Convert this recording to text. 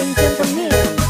Encanta mesmo.